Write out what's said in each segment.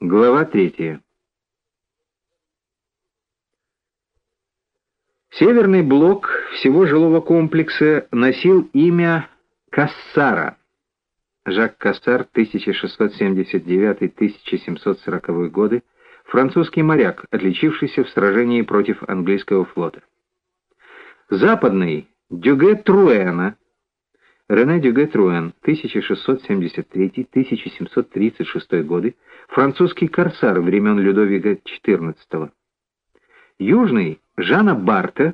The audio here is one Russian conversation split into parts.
Глава третья. Северный блок всего жилого комплекса носил имя Кассара. Жак Кассар, 1679-1740 годы, французский моряк, отличившийся в сражении против английского флота. Западный Дюге Труэна, Рене Дюге Труэн, 1673-1736 годы, французский корсар времен Людовика XIV. Южный Жана Барта,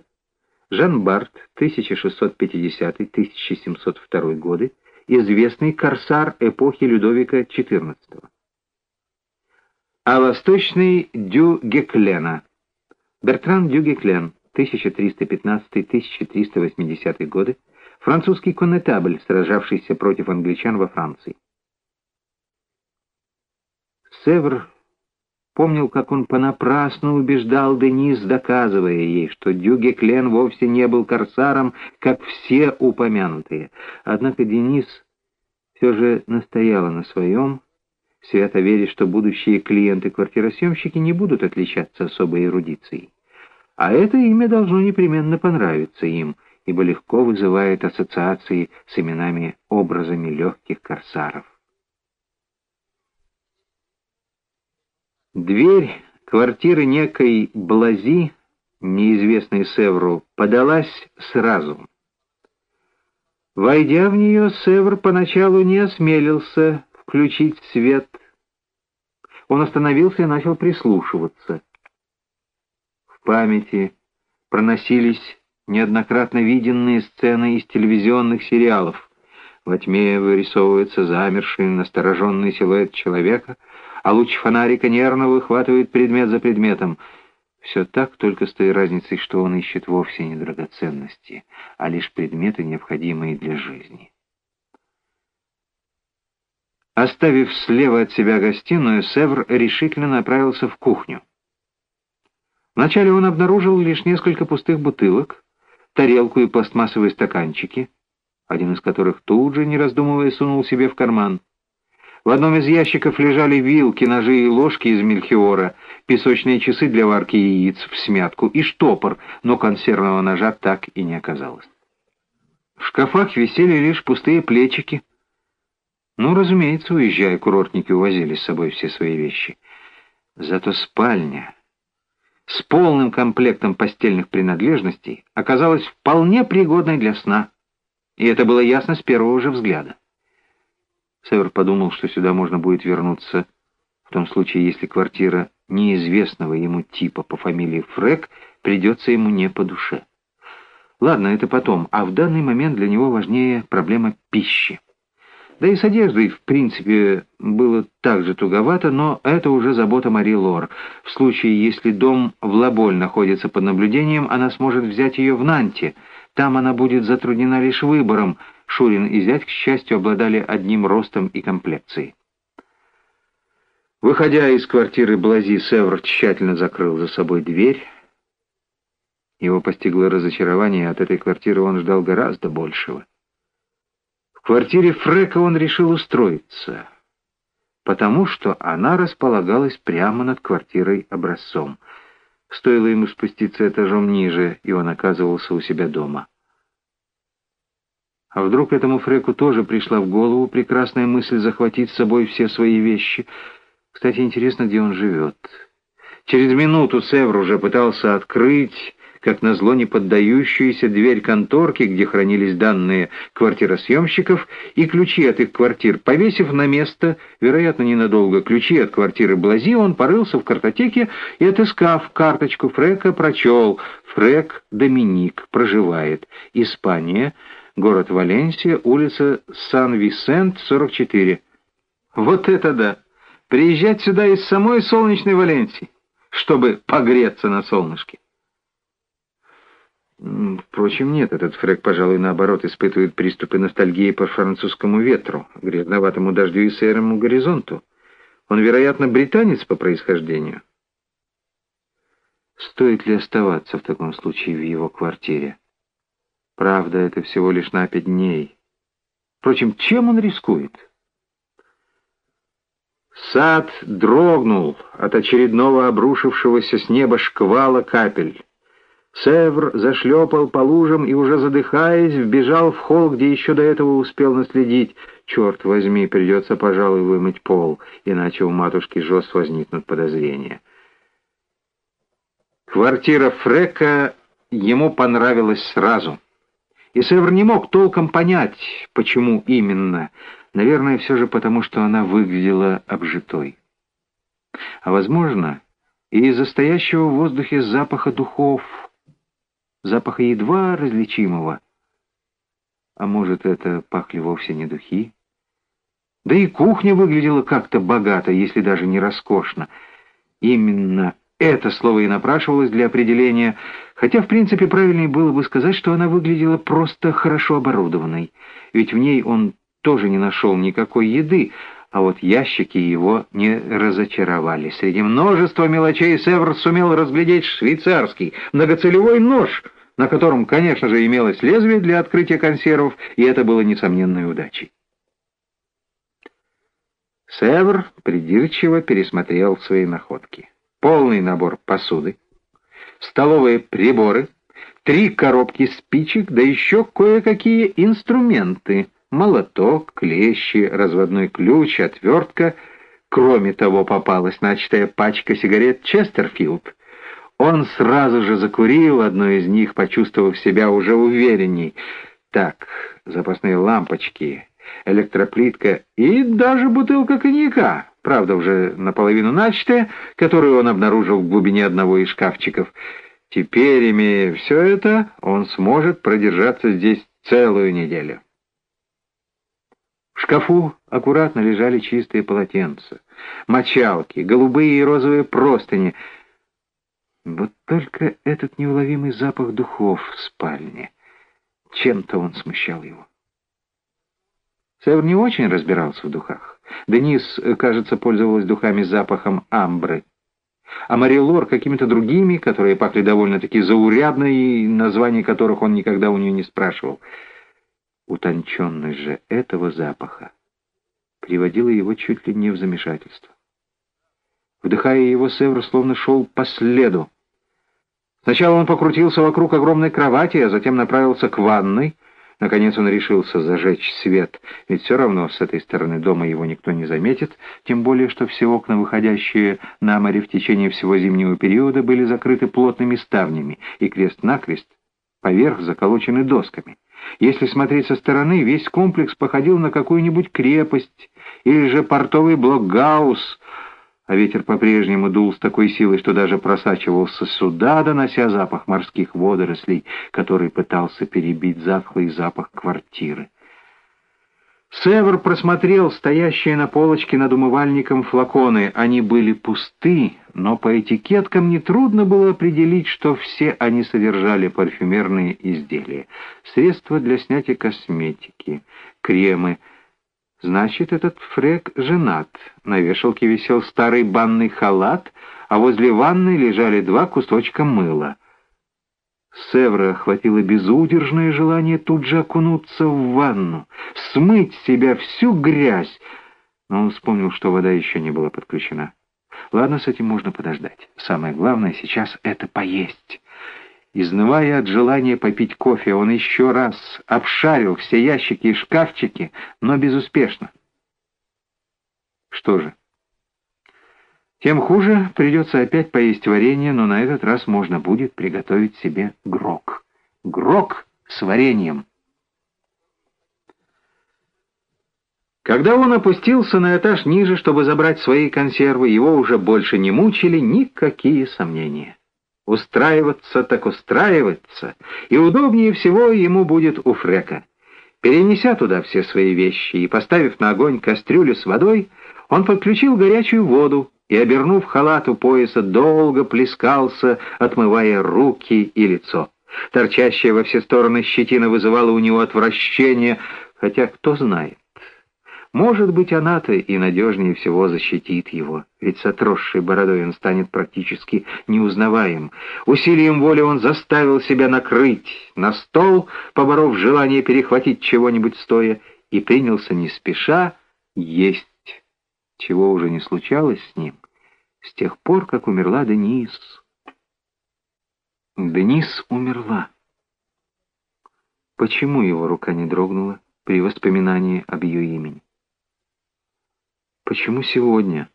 Жан Барт, 1650-1702 годы, известный корсар эпохи Людовика XIV. А восточный Дю Геклена, Бертран Дю Геклен, 1315-1380 годы, французский коннетабль, сражавшийся против англичан во Франции. Севр помнил, как он понапрасну убеждал Денис, доказывая ей, что Дюге Клен вовсе не был корсаром, как все упомянутые. Однако Денис все же настояла на своем, свято веря, что будущие клиенты-квартиросъемщики не будут отличаться особой эрудицией. А это имя должно непременно понравиться им, ибо легко вызывает ассоциации с именами-образами легких корсаров. Дверь квартиры некой Блази, неизвестной Севру, подалась сразу. Войдя в нее, Севр поначалу не осмелился включить свет. Он остановился и начал прислушиваться. В памяти проносились неоднократно виденные сцены из телевизионных сериалов. Во тьме вырисовывается замерший, настороженный силуэт человека — а луч фонарика нервно выхватывает предмет за предметом. Все так, только с той разницей, что он ищет вовсе не драгоценности, а лишь предметы, необходимые для жизни. Оставив слева от себя гостиную, Севр решительно направился в кухню. Вначале он обнаружил лишь несколько пустых бутылок, тарелку и пластмассовые стаканчики, один из которых тут же, не раздумывая, сунул себе в карман. В одном из ящиков лежали вилки, ножи и ложки из мельхиора, песочные часы для варки яиц в смятку и штопор, но консервного ножа так и не оказалось. В шкафах висели лишь пустые плечики. Ну, разумеется, уезжая, курортники увозили с собой все свои вещи. Зато спальня с полным комплектом постельных принадлежностей оказалась вполне пригодной для сна. И это было ясно с первого же взгляда. Север подумал, что сюда можно будет вернуться в том случае, если квартира неизвестного ему типа по фамилии Фрек придется ему не по душе. Ладно, это потом, а в данный момент для него важнее проблема пищи. Да и с одеждой, в принципе, было так же туговато, но это уже забота Мари Лор. В случае, если дом в Лаболь находится под наблюдением, она сможет взять ее в Нанте. Там она будет затруднена лишь выбором — Шурин и зять, к счастью, обладали одним ростом и комплекцией. Выходя из квартиры Блази, Севр тщательно закрыл за собой дверь. Его постигло разочарование, от этой квартиры он ждал гораздо большего. В квартире Фрека он решил устроиться, потому что она располагалась прямо над квартирой образцом. Стоило ему спуститься этажом ниже, и он оказывался у себя дома. А вдруг этому Фреку тоже пришла в голову прекрасная мысль захватить с собой все свои вещи? Кстати, интересно, где он живет. Через минуту Севр уже пытался открыть, как назло не поддающуюся дверь конторки, где хранились данные квартиросъемщиков и ключи от их квартир. Повесив на место, вероятно, ненадолго, ключи от квартиры Блази, он порылся в картотеке и, отыскав карточку Фрека, прочел «Фрек Доминик проживает. Испания» город Валенсия, улица Сан-Висент, 44. Вот это да! Приезжать сюда из самой солнечной Валенсии, чтобы погреться на солнышке. Впрочем, нет, этот Фрек, пожалуй, наоборот, испытывает приступы ностальгии по французскому ветру, грязноватому дождю и серому горизонту. Он, вероятно, британец по происхождению. Стоит ли оставаться в таком случае в его квартире? Правда, это всего лишь на пять дней. Впрочем, чем он рискует? Сад дрогнул от очередного обрушившегося с неба шквала капель. Севр зашлепал по лужам и, уже задыхаясь, вбежал в холл, где еще до этого успел наследить. Черт возьми, придется, пожалуй, вымыть пол, иначе у матушки Жос возникнут подозрения. Квартира Фрека ему понравилась сразу. И Севр не мог толком понять, почему именно. Наверное, все же потому, что она выглядела обжитой. А возможно, и из-за стоящего в воздухе запаха духов, запаха едва различимого. А может, это пахли вовсе не духи? Да и кухня выглядела как-то богато, если даже не роскошно. Именно это слово и напрашивалось для определения, хотя, в принципе, правильнее было бы сказать, что она выглядела просто хорошо оборудованной, ведь в ней он тоже не нашел никакой еды, а вот ящики его не разочаровали. Среди множества мелочей Север сумел разглядеть швейцарский многоцелевой нож, на котором, конечно же, имелось лезвие для открытия консервов, и это было несомненной удачей. Север придирчиво пересмотрел свои находки полный набор посуды, столовые приборы, три коробки спичек, да еще кое-какие инструменты, молоток, клещи, разводной ключ, отвертка. Кроме того, попалась начатая пачка сигарет «Честерфилд». Он сразу же закурил одну из них, почувствовав себя уже уверенней. Так, запасные лампочки, электроплитка и даже бутылка коньяка правда уже наполовину начатая, которую он обнаружил в глубине одного из шкафчиков. Теперь, имея все это, он сможет продержаться здесь целую неделю. В шкафу аккуратно лежали чистые полотенца, мочалки, голубые и розовые простыни. Вот только этот неуловимый запах духов в спальне. Чем-то он смущал его. Север не очень разбирался в духах. Денис, кажется, пользовалась духами с запахом амбры. А Марилор какими-то другими, которые пахли довольно-таки заурядно, и названий которых он никогда у нее не спрашивал. Утонченность же этого запаха приводила его чуть ли не в замешательство. Вдыхая его, Севр словно шел по следу. Сначала он покрутился вокруг огромной кровати, а затем направился к ванной, Наконец он решился зажечь свет, ведь все равно с этой стороны дома его никто не заметит, тем более, что все окна, выходящие на море в течение всего зимнего периода, были закрыты плотными ставнями, и крест-накрест поверх заколочены досками. Если смотреть со стороны, весь комплекс походил на какую-нибудь крепость или же портовый блок Гаусс, а ветер по-прежнему дул с такой силой, что даже просачивался сюда, донося запах морских водорослей, который пытался перебить затхлый запах квартиры. Север просмотрел стоящие на полочке над умывальником флаконы. Они были пусты, но по этикеткам нетрудно было определить, что все они содержали парфюмерные изделия. Средства для снятия косметики, кремы, Значит, этот Фрек женат. На вешалке висел старый банный халат, а возле ванны лежали два кусочка мыла. Севра охватило безудержное желание тут же окунуться в ванну, смыть с себя всю грязь, но он вспомнил, что вода еще не была подключена. Ладно, с этим можно подождать. Самое главное сейчас — это поесть. Изнывая от желания попить кофе, он еще раз обшарил все ящики и шкафчики, но безуспешно. Что же? Тем хуже придется опять поесть варенье, но на этот раз можно будет приготовить себе грок. Грок с вареньем. Когда он опустился на этаж ниже, чтобы забрать свои консервы, его уже больше не мучили никакие сомнения. Устраиваться так устраиваться, и удобнее всего ему будет у Фрека. Перенеся туда все свои вещи и поставив на огонь кастрюлю с водой, он подключил горячую воду и, обернув халат у пояса, долго плескался, отмывая руки и лицо. Торчащая во все стороны щетина вызывала у него отвращение, хотя кто знает. Может быть, она-то и надежнее всего защитит его, ведь с отросшей бородой он станет практически неузнаваем. Усилием воли он заставил себя накрыть на стол, поборов желание перехватить чего-нибудь стоя, и принялся не спеша есть чего уже не случалось с ним, с тех пор, как умерла Денис. Денис умерла. Почему его рука не дрогнула при воспоминании об ее имени? Почему сегодня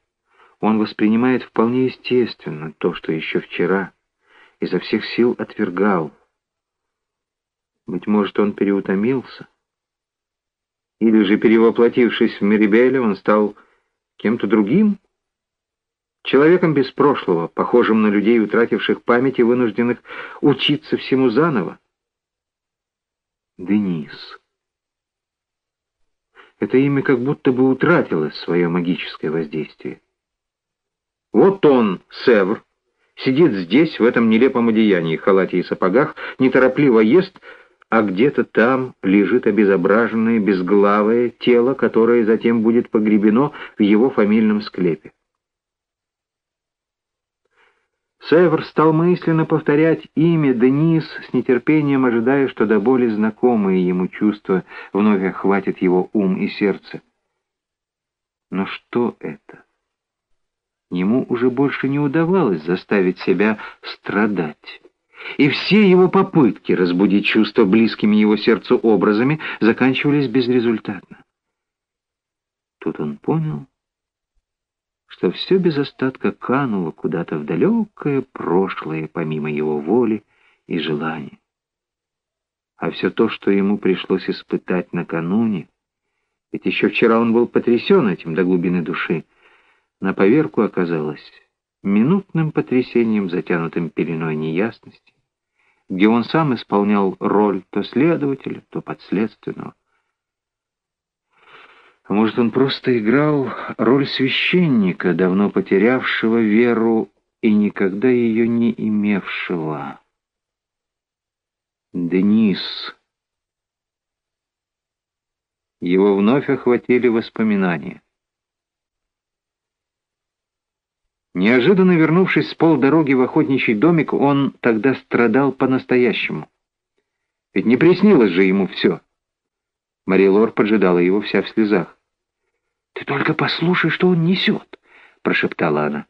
он воспринимает вполне естественно то, что еще вчера изо всех сил отвергал? Быть может, он переутомился? Или же, перевоплотившись в Мерибеля, он стал кем-то другим? Человеком без прошлого, похожим на людей, утративших память и вынужденных учиться всему заново. Денис. Это имя как будто бы утратило свое магическое воздействие. Вот он, Севр, сидит здесь, в этом нелепом одеянии, халате и сапогах, неторопливо ест, а где-то там лежит обезображенное, безглавое тело, которое затем будет погребено в его фамильном склепе. Север стал мысленно повторять имя Денис с нетерпением, ожидая, что до боли знакомые ему чувства вновь охватит его ум и сердце. Но что это? Ему уже больше не удавалось заставить себя страдать и все его попытки разбудить чувства близкими его сердцу образами заканчивались безрезультатно. Тут он понял, что все без остатка кануло куда-то в далекое прошлое, помимо его воли и желания. А все то, что ему пришлось испытать накануне, ведь еще вчера он был потрясен этим до глубины души, на поверку оказалось минутным потрясением, затянутым пеленой неясности, где он сам исполнял роль то следователя, то подследственного. А может, он просто играл роль священника, давно потерявшего веру и никогда ее не имевшего. Денис. Его вновь охватили воспоминания. Неожиданно вернувшись с полдороги в охотничий домик, он тогда страдал по-настоящему. Ведь не приснилось же ему все. Мария Лор поджидала его вся в слезах. «Ты только послушай, что он несет!» — прошептала она.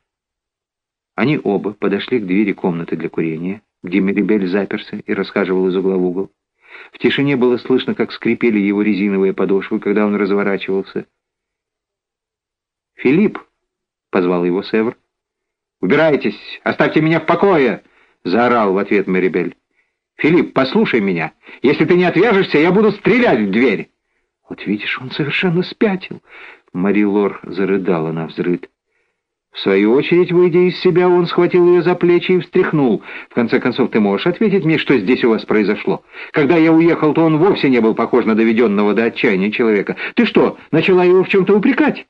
Они оба подошли к двери комнаты для курения, где Мерибель заперся и расхаживал из угла в угол. В тишине было слышно, как скрипели его резиновые подошвы, когда он разворачивался. «Филипп!» — позвал его Севр. «Убирайтесь! Оставьте меня в покое!» — заорал в ответ Мерибель. «Филипп, послушай меня. Если ты не отвяжешься, я буду стрелять в дверь!» «Вот видишь, он совершенно спятил!» Мари Лор зарыдала на взрыд. В свою очередь, выйдя из себя, он схватил ее за плечи и встряхнул. «В конце концов, ты можешь ответить мне, что здесь у вас произошло? Когда я уехал, то он вовсе не был похож на доведенного до отчаяния человека. Ты что, начала его в чем-то упрекать?»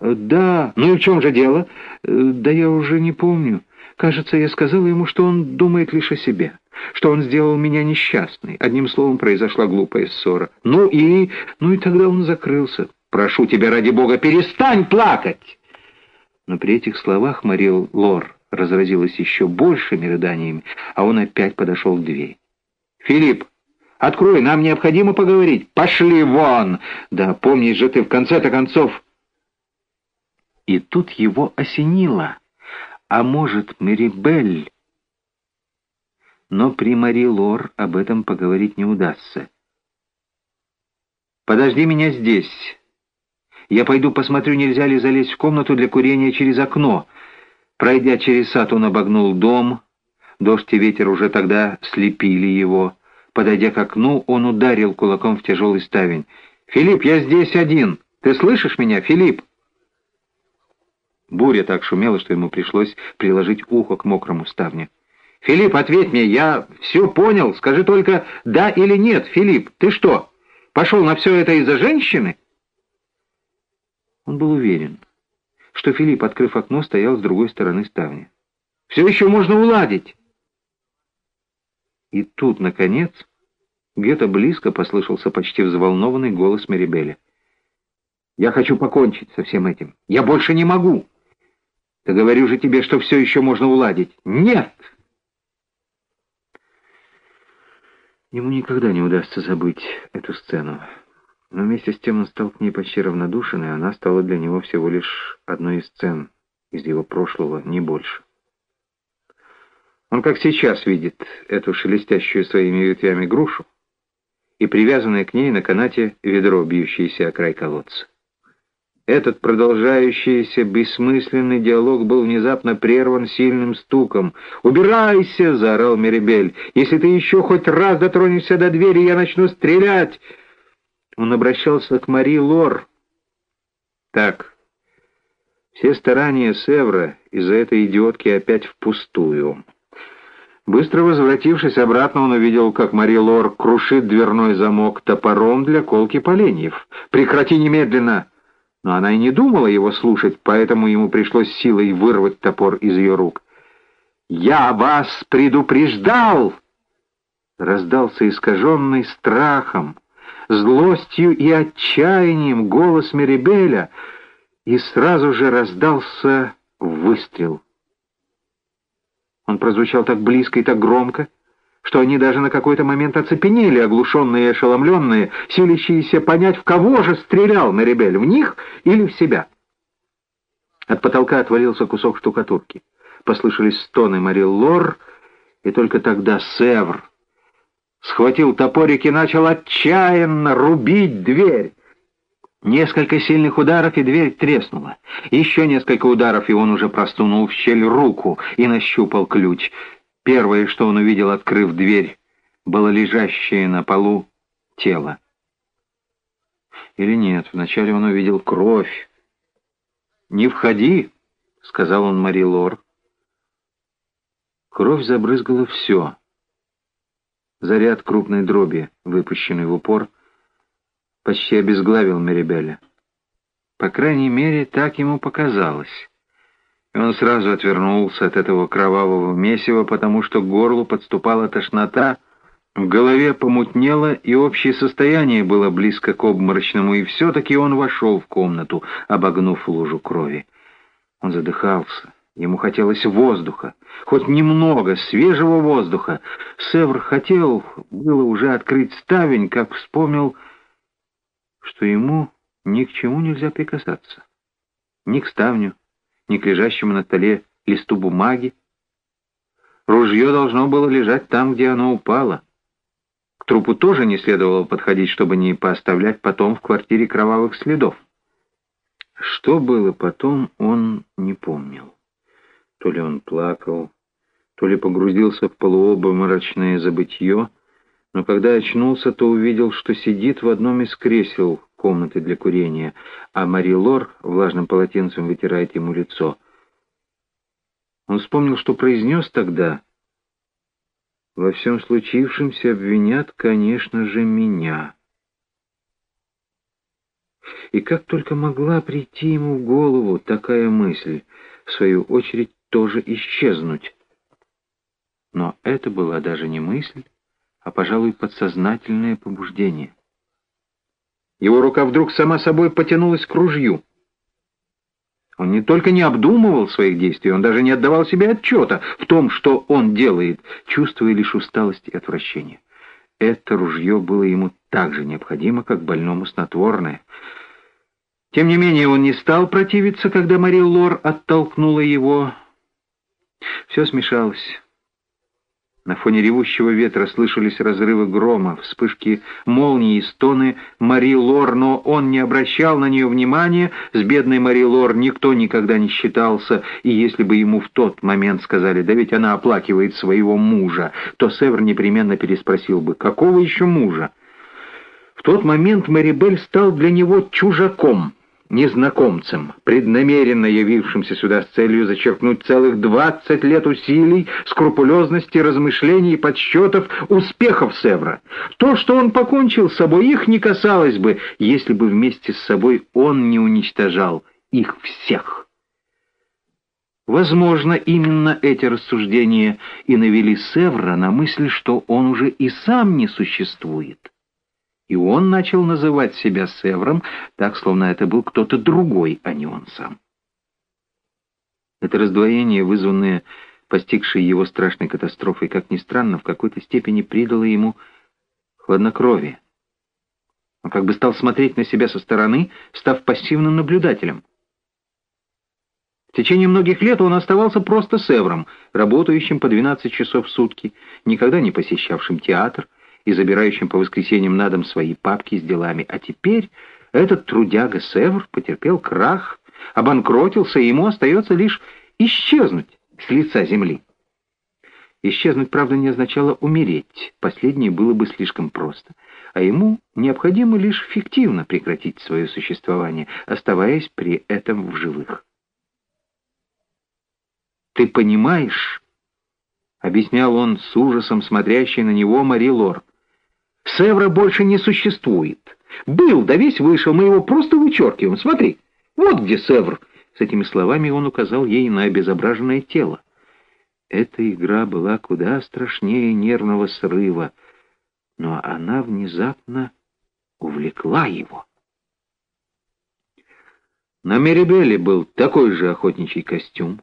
«Да, ну и в чем же дело?» «Да я уже не помню. Кажется, я сказала ему, что он думает лишь о себе, что он сделал меня несчастной. Одним словом, произошла глупая ссора. Ну и... Ну и тогда он закрылся. Прошу тебя, ради бога, перестань плакать!» Но при этих словах Мария Лор разразилась еще большими рыданиями, а он опять подошел к двери. «Филипп, открой, нам необходимо поговорить. Пошли вон! Да помнишь же ты в конце-то концов...» И тут его осенило. А может, Мерибель... Но при Мари Лор об этом поговорить не удастся. «Подожди меня здесь. Я пойду посмотрю, нельзя ли залезть в комнату для курения через окно». Пройдя через сад, он обогнул дом. Дождь и ветер уже тогда слепили его. Подойдя к окну, он ударил кулаком в тяжелый ставень. «Филипп, я здесь один. Ты слышишь меня, Филипп?» Буря так шумела, что ему пришлось приложить ухо к мокрому ставню. «Филипп, ответь мне, я все понял. Скажи только да или нет, Филипп. Ты что, пошел на все это из-за женщины?» Он был уверен, что Филипп, открыв окно, стоял с другой стороны ставни. «Все еще можно уладить!» И тут, наконец, где-то близко послышался почти взволнованный голос Мерибеля. «Я хочу покончить со всем этим. Я больше не могу!» Да говорю же тебе, что все еще можно уладить. Нет! Ему никогда не удастся забыть эту сцену. Но вместе с тем он стал к ней почти равнодушен, и она стала для него всего лишь одной из сцен из его прошлого, не больше. Он как сейчас видит эту шелестящую своими ветвями грушу и привязанное к ней на канате ведро, бьющееся о край колодца. Этот продолжающийся бессмысленный диалог был внезапно прерван сильным стуком. «Убирайся!» — заорал Мерибель. «Если ты еще хоть раз дотронешься до двери, я начну стрелять!» Он обращался к Мари Лор. «Так, все старания Севра из-за этой идиотки опять впустую». Быстро возвратившись обратно, он увидел, как Мари Лор крушит дверной замок топором для колки поленьев. «Прекрати немедленно!» Но она и не думала его слушать, поэтому ему пришлось силой вырвать топор из ее рук. «Я вас предупреждал!» Раздался искаженный страхом, злостью и отчаянием голос Мерибеля, и сразу же раздался выстрел. Он прозвучал так близко и так громко, что они даже на какой-то момент оцепенели, оглушенные и ошеломленные, силящиеся понять, в кого же стрелял Мерибель, в них или в себя. От потолка отвалился кусок штукатурки. Послышались стоны Мари Лор, и только тогда Севр схватил топорик и начал отчаянно рубить дверь. Несколько сильных ударов, и дверь треснула. Еще несколько ударов, и он уже простунул в щель руку и нащупал ключ — Первое, что он увидел, открыв дверь, было лежащее на полу тело. Или нет, вначале он увидел кровь. «Не входи!» — сказал он Мари Лор. Кровь забрызгала все. Заряд крупной дроби, выпущенный в упор, почти обезглавил Мерибеля. По крайней мере, так ему показалось и он сразу отвернулся от этого кровавого месива, потому что к горлу подступала тошнота, в голове помутнело, и общее состояние было близко к обморочному, и все-таки он вошел в комнату, обогнув лужу крови. Он задыхался. Ему хотелось воздуха, хоть немного свежего воздуха. Севр хотел было уже открыть ставень, как вспомнил, что ему ни к чему нельзя прикасаться. Ни к ставню, ни к лежащему на столе листу бумаги. Ружье должно было лежать там, где оно упало. К трупу тоже не следовало подходить, чтобы не пооставлять потом в квартире кровавых следов. Что было потом, он не помнил. То ли он плакал, то ли погрузился в полуобморочное забытье, но когда очнулся, то увидел, что сидит в одном из кресел комнаты для курения, а Мари Лор влажным полотенцем вытирает ему лицо. Он вспомнил, что произнес тогда. «Во всем случившемся обвинят, конечно же, меня». И как только могла прийти ему в голову такая мысль, в свою очередь тоже исчезнуть. Но это была даже не мысль, а, пожалуй, подсознательное побуждение. Его рука вдруг сама собой потянулась к ружью. Он не только не обдумывал своих действий, он даже не отдавал себе отчета в том, что он делает, чувствуя лишь усталость и отвращение. Это ружье было ему так же необходимо, как больному снотворное. Тем не менее, он не стал противиться, когда Мари Лор оттолкнула его. Все смешалось. На фоне ревущего ветра слышались разрывы грома, вспышки молнии и стоны Мари Лор, но он не обращал на нее внимания. С бедной Мари Лор никто никогда не считался, и если бы ему в тот момент сказали, да ведь она оплакивает своего мужа, то Север непременно переспросил бы, какого еще мужа? В тот момент Мэрибель стал для него чужаком — незнакомцем, преднамеренно явившимся сюда с целью зачеркнуть целых двадцать лет усилий, скрупулезности, размышлений и подсчетов успехов Севра. То, что он покончил с собой, их не касалось бы, если бы вместе с собой он не уничтожал их всех. Возможно, именно эти рассуждения и навели Севра на мысль, что он уже и сам не существует и он начал называть себя Севром, так, словно это был кто-то другой, а не он сам. Это раздвоение, вызванное постигшей его страшной катастрофой, как ни странно, в какой-то степени придало ему хладнокровие. Он как бы стал смотреть на себя со стороны, став пассивным наблюдателем. В течение многих лет он оставался просто севром, работающим по 12 часов в сутки, никогда не посещавшим театр и забирающим по воскресеньям на дом свои папки с делами. А теперь этот трудяга Севр потерпел крах, обанкротился, и ему остается лишь исчезнуть с лица земли. Исчезнуть, правда, не означало умереть, последнее было бы слишком просто, а ему необходимо лишь фиктивно прекратить свое существование, оставаясь при этом в живых. «Ты понимаешь?» — объяснял он с ужасом, смотрящий на него Мари Лор. «Севра больше не существует. Был, да весь вышел, мы его просто вычеркиваем. Смотри, вот где Севр!» С этими словами он указал ей на обезображенное тело. Эта игра была куда страшнее нервного срыва, но она внезапно увлекла его. На Мерибеле был такой же охотничий костюм,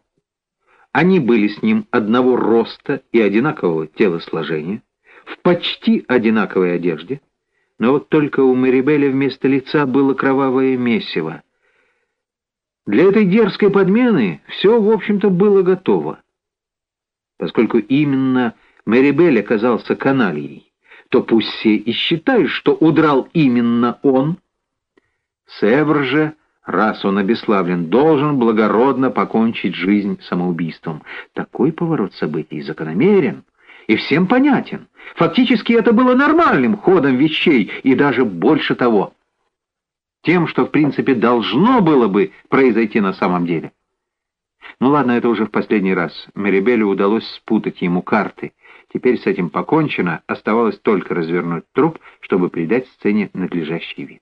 они были с ним одного роста и одинакового телосложения, в почти одинаковой одежде, но вот только у Марибеля вместо лица было кровавое месиво. Для этой дерзкой подмены все, в общем-то, было готово. Поскольку именно Марибель оказался канальей, то пусть все и считают, что удрал именно он. Севр же раз он обеславлен, должен благородно покончить жизнь самоубийством. Такой поворот событий закономерен и всем понятен. Фактически это было нормальным ходом вещей, и даже больше того. Тем, что в принципе должно было бы произойти на самом деле. Ну ладно, это уже в последний раз. Мерибелю удалось спутать ему карты. Теперь с этим покончено, оставалось только развернуть труп, чтобы придать сцене надлежащий вид.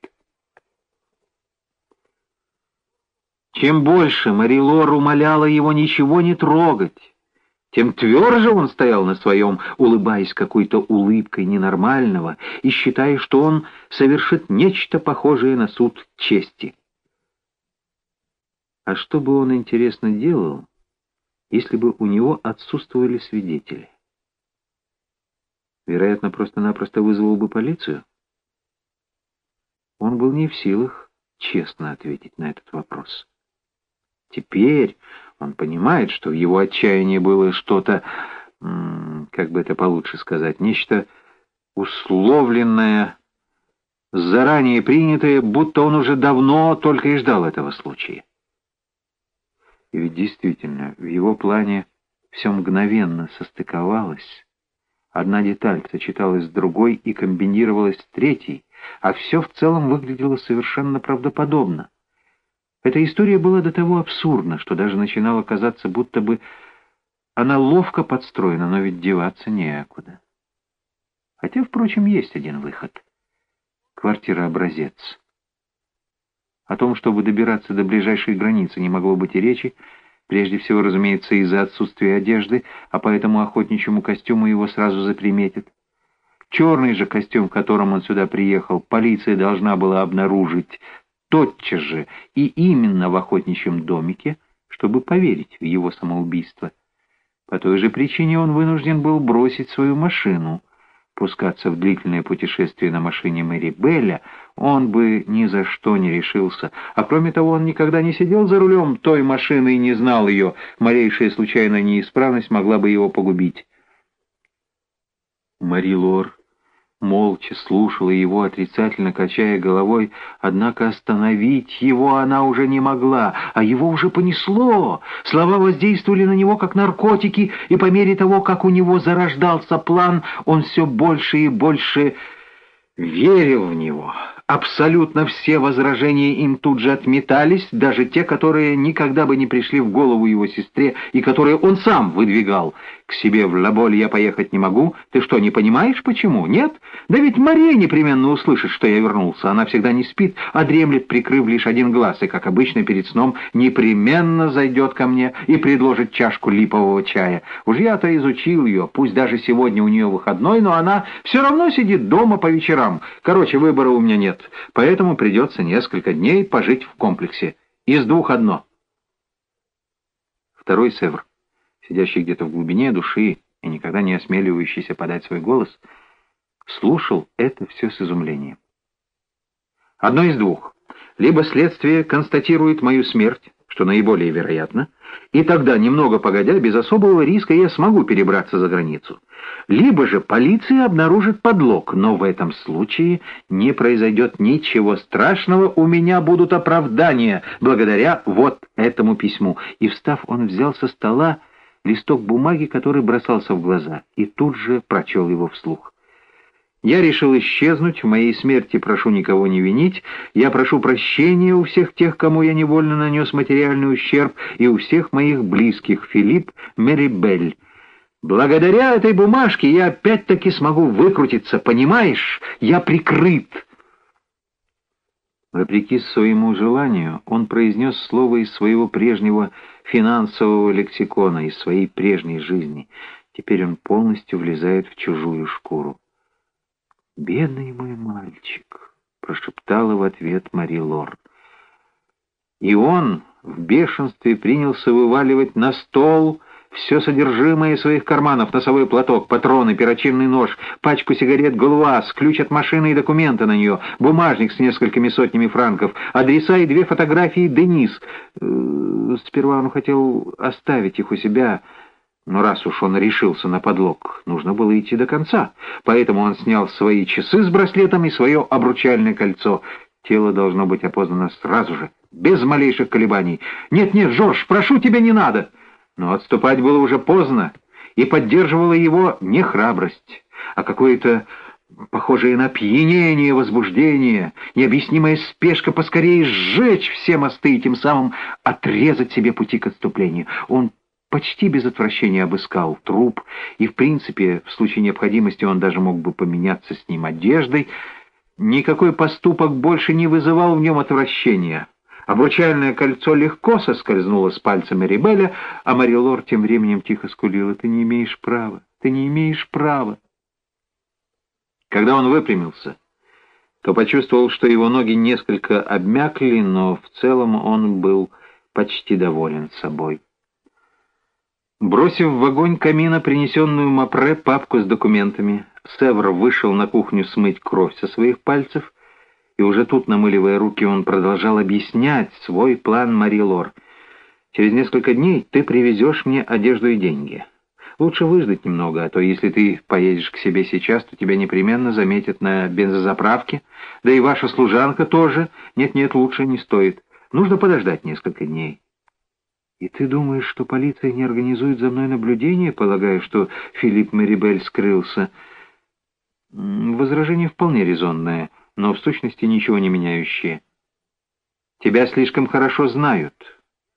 Чем больше Марилор умоляла его ничего не трогать, тем тверже он стоял на своем, улыбаясь какой-то улыбкой ненормального и считая, что он совершит нечто похожее на суд чести. А что бы он, интересно, делал, если бы у него отсутствовали свидетели? Вероятно, просто-напросто вызвал бы полицию? Он был не в силах честно ответить на этот вопрос. Теперь он понимает, что в его отчаянии было что-то, как бы это получше сказать, нечто условленное, заранее принятое, будто он уже давно только и ждал этого случая. И ведь действительно, в его плане все мгновенно состыковалось. Одна деталь сочеталась с другой и комбинировалась с третьей, а все в целом выглядело совершенно правдоподобно. Эта история была до того абсурдна, что даже начинало казаться, будто бы она ловко подстроена, но ведь деваться некуда. Хотя, впрочем, есть один выход. Квартира-образец. О том, чтобы добираться до ближайшей границы, не могло быть и речи, прежде всего, разумеется, из-за отсутствия одежды, а поэтому охотничьему костюму его сразу заприметят. Черный же костюм, в котором он сюда приехал, полиция должна была обнаружить тотчас же и именно в охотничьем домике, чтобы поверить в его самоубийство. По той же причине он вынужден был бросить свою машину. Пускаться в длительное путешествие на машине Мэри Белля он бы ни за что не решился. А кроме того, он никогда не сидел за рулем той машины и не знал ее. Малейшая случайная неисправность могла бы его погубить. Мари Лор молча слушала его, отрицательно качая головой, однако остановить его она уже не могла, а его уже понесло. Слова воздействовали на него, как наркотики, и по мере того, как у него зарождался план, он все больше и больше верил в него. Абсолютно все возражения им тут же отметались, даже те, которые никогда бы не пришли в голову его сестре и которые он сам выдвигал. «К себе в Лаболь я поехать не могу. Ты что, не понимаешь, почему? Нет? Да ведь Мария непременно услышит, что я вернулся. Она всегда не спит, а дремлет, прикрыв лишь один глаз, и, как обычно, перед сном непременно зайдет ко мне и предложит чашку липового чая. Уж я-то изучил ее, пусть даже сегодня у нее выходной, но она все равно сидит дома по вечерам. Короче, выбора у меня нет нет, поэтому придется несколько дней пожить в комплексе. Из двух одно. Второй Севр, сидящий где-то в глубине души и никогда не осмеливающийся подать свой голос, слушал это все с изумлением. Одно из двух. Либо следствие констатирует мою смерть, что наиболее вероятно, и тогда, немного погодя, без особого риска я смогу перебраться за границу. Либо же полиция обнаружит подлог, но в этом случае не произойдет ничего страшного, у меня будут оправдания благодаря вот этому письму. И, встав, он взял со стола листок бумаги, который бросался в глаза, и тут же прочел его вслух. Я решил исчезнуть, в моей смерти прошу никого не винить, я прошу прощения у всех тех, кому я невольно нанес материальный ущерб, и у всех моих близких, Филипп Мерибель. Благодаря этой бумажке я опять-таки смогу выкрутиться, понимаешь? Я прикрыт. Вопреки своему желанию, он произнес слово из своего прежнего финансового лексикона, из своей прежней жизни. Теперь он полностью влезает в чужую шкуру. «Бедный мой мальчик», — прошептала в ответ Мари Лор. И он в бешенстве принялся вываливать на стол все содержимое своих карманов, носовой платок, патроны, перочинный нож, пачку сигарет «Галуаз», ключ от машины и документы на нее, бумажник с несколькими сотнями франков, адреса и две фотографии «Денис». Э, сперва он хотел оставить их у себя, но раз уж он решился на подлог, нужно было идти до конца. Поэтому он снял свои часы с браслетом и свое обручальное кольцо. Тело должно быть опознано сразу же, без малейших колебаний. «Нет-нет, Жорж, прошу тебя, не надо!» Но отступать было уже поздно, и поддерживала его не храбрость, а какое-то похожее на пьянение, возбуждение, необъяснимая спешка поскорее сжечь все мосты и тем самым отрезать себе пути к отступлению. Он почти без отвращения обыскал труп, и, в принципе, в случае необходимости он даже мог бы поменяться с ним одеждой. Никакой поступок больше не вызывал в нем отвращения. Обручальное кольцо легко соскользнуло с пальца Рибеля, а Марилор тем временем тихо скулила. «Ты не имеешь права! Ты не имеешь права!» Когда он выпрямился, то почувствовал, что его ноги несколько обмякли, но в целом он был почти доволен собой. Бросив в огонь камина принесенную Мапре папку с документами, Севр вышел на кухню смыть кровь со своих пальцев, и уже тут, намыливая руки, он продолжал объяснять свой план Мари Лор. «Через несколько дней ты привезешь мне одежду и деньги. Лучше выждать немного, а то если ты поедешь к себе сейчас, то тебя непременно заметят на бензозаправке, да и ваша служанка тоже. Нет-нет, лучше не стоит. Нужно подождать несколько дней». «И ты думаешь, что полиция не организует за мной наблюдение, полагая, что Филипп Мерибель скрылся?» «Возражение вполне резонное, но в сущности ничего не меняющее». «Тебя слишком хорошо знают»,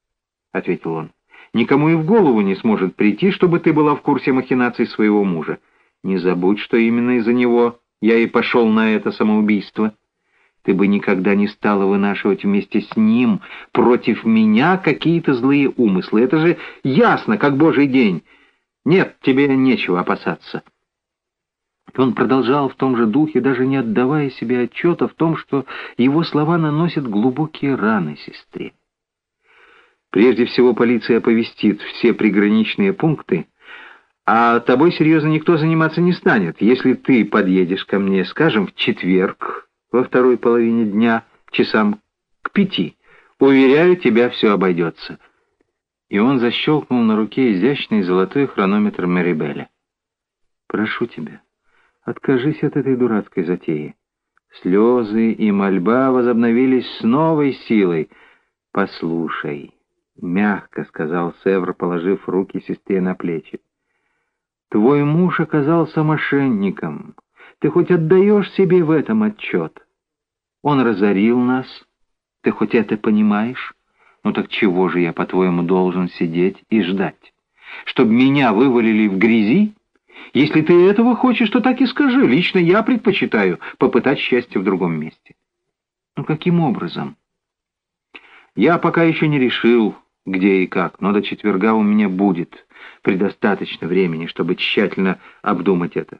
— ответил он. «Никому и в голову не сможет прийти, чтобы ты была в курсе махинаций своего мужа. Не забудь, что именно из-за него я и пошел на это самоубийство». Ты бы никогда не стала вынашивать вместе с ним против меня какие-то злые умыслы. Это же ясно, как божий день. Нет, тебе нечего опасаться». Он продолжал в том же духе, даже не отдавая себе отчета в том, что его слова наносят глубокие раны сестре. Прежде всего полиция оповестит все приграничные пункты, а тобой серьезно никто заниматься не станет. Если ты подъедешь ко мне, скажем, в четверг во второй половине дня, часам к пяти. Уверяю, тебя все обойдется». И он защелкнул на руке изящный золотой хронометр Мерибеля. «Прошу тебя, откажись от этой дурацкой затеи». Слезы и мольба возобновились с новой силой. «Послушай», — мягко сказал Севр, положив руки сестре на плечи, — «твой муж оказался мошенником». Ты хоть отдаешь себе в этом отчет? Он разорил нас. Ты хоть это понимаешь? Ну так чего же я, по-твоему, должен сидеть и ждать? Чтоб меня вывалили в грязи? Если ты этого хочешь, то так и скажи. Лично я предпочитаю попытать счастье в другом месте. Ну каким образом? Я пока еще не решил, где и как, но до четверга у меня будет предостаточно времени, чтобы тщательно обдумать это.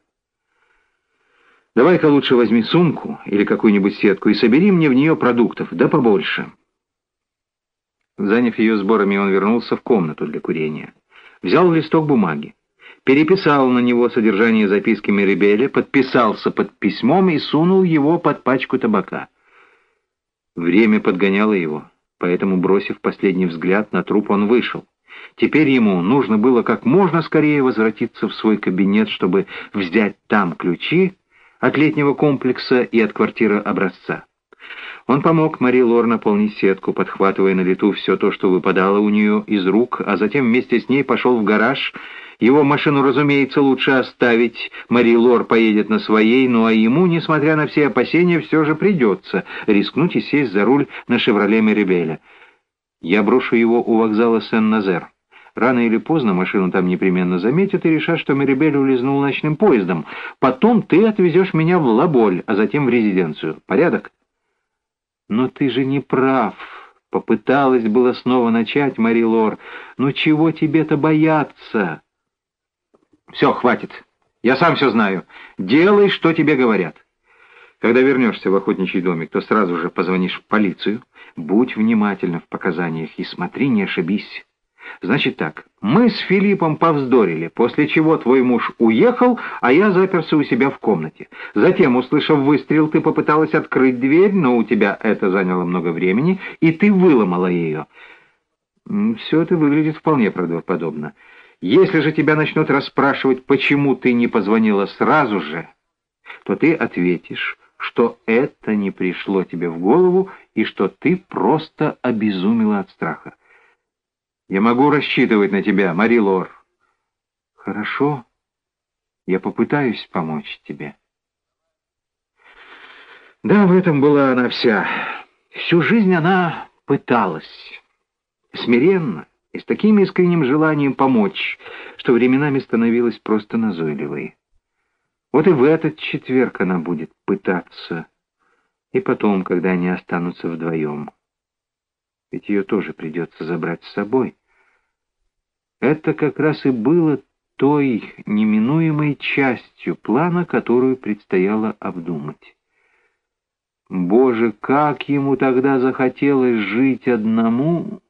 Давай-ка лучше возьми сумку или какую-нибудь сетку и собери мне в нее продуктов, да побольше. Заняв ее сборами, он вернулся в комнату для курения. Взял листок бумаги, переписал на него содержание записки Мерибеля, подписался под письмом и сунул его под пачку табака. Время подгоняло его, поэтому, бросив последний взгляд на труп, он вышел. Теперь ему нужно было как можно скорее возвратиться в свой кабинет, чтобы взять там ключи от летнего комплекса и от квартиры образца. Он помог Мари Лор наполнить сетку, подхватывая на лету все то, что выпадало у нее из рук, а затем вместе с ней пошел в гараж. Его машину, разумеется, лучше оставить, Мари Лор поедет на своей, ну а ему, несмотря на все опасения, все же придется рискнуть и сесть за руль на «Шевроле Мерибеля». Я брошу его у вокзала Сен-Назер. Рано или поздно машину там непременно заметят и решат, что Мерибель улизнул ночным поездом. Потом ты отвезешь меня в Лаболь, а затем в резиденцию. Порядок? Но ты же не прав. Попыталась было снова начать Мари Лор. Ну чего тебе-то бояться? Все, хватит. Я сам все знаю. Делай, что тебе говорят. Когда вернешься в охотничий домик, то сразу же позвонишь в полицию. Будь внимательна в показаниях и смотри, не ошибись. Значит так, мы с Филиппом повздорили, после чего твой муж уехал, а я заперся у себя в комнате. Затем, услышав выстрел, ты попыталась открыть дверь, но у тебя это заняло много времени, и ты выломала ее. Все это выглядит вполне правдоподобно. Если же тебя начнут расспрашивать, почему ты не позвонила сразу же, то ты ответишь, что это не пришло тебе в голову и что ты просто обезумела от страха. Я могу рассчитывать на тебя, Мари Лор. Хорошо. Я попытаюсь помочь тебе. Да, в этом была она вся. Всю жизнь она пыталась. Смиренно и с таким искренним желанием помочь, что временами становилась просто назойливой. Вот и в этот четверг она будет пытаться. И потом, когда они останутся вдвоем. Ведь ее тоже придется забрать с собой. Это как раз и было той неминуемой частью плана, которую предстояло обдумать. Боже, как ему тогда захотелось жить одному